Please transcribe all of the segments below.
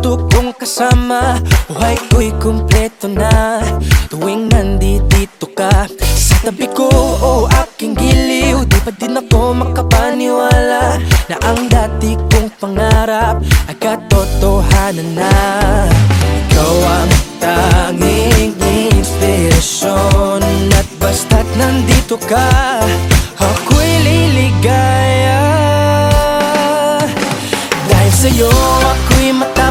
kong kasama. Buhay ko'y kumpleto na. Tuwing nandito ka Sa tabi ko o aking giliw Di pa din ako makapaniwala Na ang dati kong pangarap Ay katotohanan na. Ikaw ang tanging inspirasyon At basta't nandito ka Ako'y liligaya. Dahil sa'yo ako'y matapang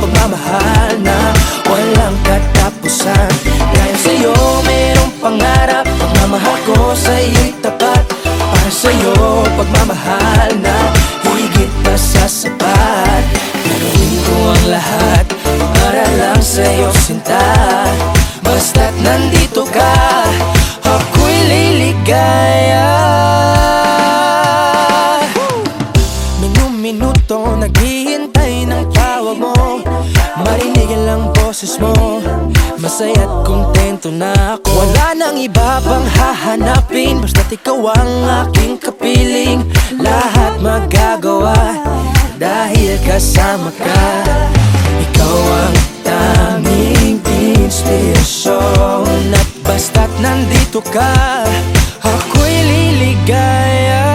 pagmamahal na walang katapusan. Dahil sa'yo mayroong pangarap. Pagmamahal ko sa'yo'y tapat. Para sa'yo pagmamahal na higit pa sa sapat. Gagawin ko ang lahat para lang sa'yo sinta. Basta't nandito ka, tawag mo. Marinig ang lang boses mo. Masaya't kontento na ako. Wala nang iba pang hahanapin? Basta't ikaw ang aking kapiling. Lahat magagawa Dahil kasama ka. Ikaw ang tanging inspirasyon. At basta't nandito ka Ako'y liligaya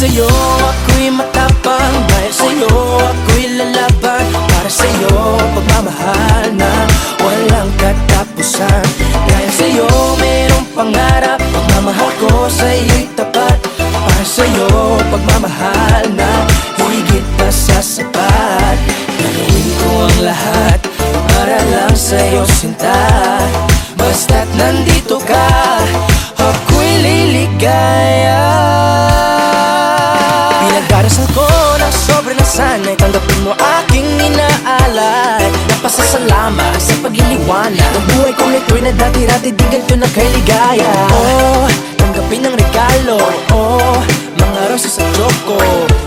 sa'yo ako'y matapang. Dahil sa'yo ako'y lalaban. Para sa'yo pagmamahal na walang katapusan. Dahil sa'yo mayroong pangarap. Pagmamahal ko sa'yo'y tapat. Para sa'yo pagmamahal na higit pa sa sapat. Gagawin ko ang lahat para lang sa'yo sinta. Basta't nandito ka Ako'y liligaya Pinagdarasal ko ng sobrang nasanay Tanggapin mo aking inaalay. Napasasalamat sa pag-iliwanag Ang buhay kong ito'y na dati-dati Di ganito na kay ligaya Oh, tanggapin ang regalo. Oh, mga rosas at choco.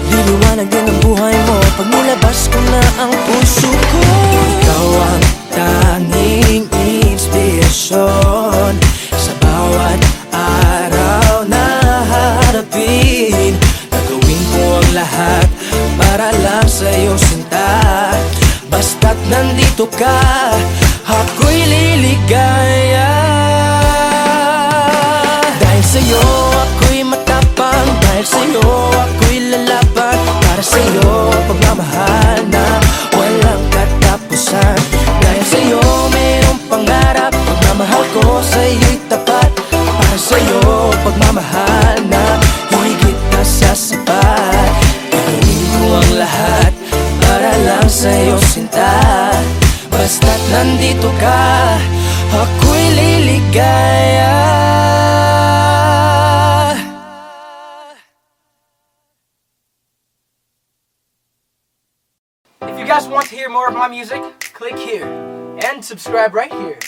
Liliwanag din ang buhay mo. Pag nilabas ko na ang puso sinta Basta't nandito ka, ako'y liligaya. Dahil sa'yo ako'y matapang. Dahil sa'yo ako'y lalaban. Para sa'yo pagmamahal na walang katapusan. Dahil sa'yo mayroong pangarap. Pagmamahal ko sa'yo'y tapat sa'yo sinta Basta't nandito ka, ako'y liligaya If you guys want to hear more of my music, click here and subscribe right here.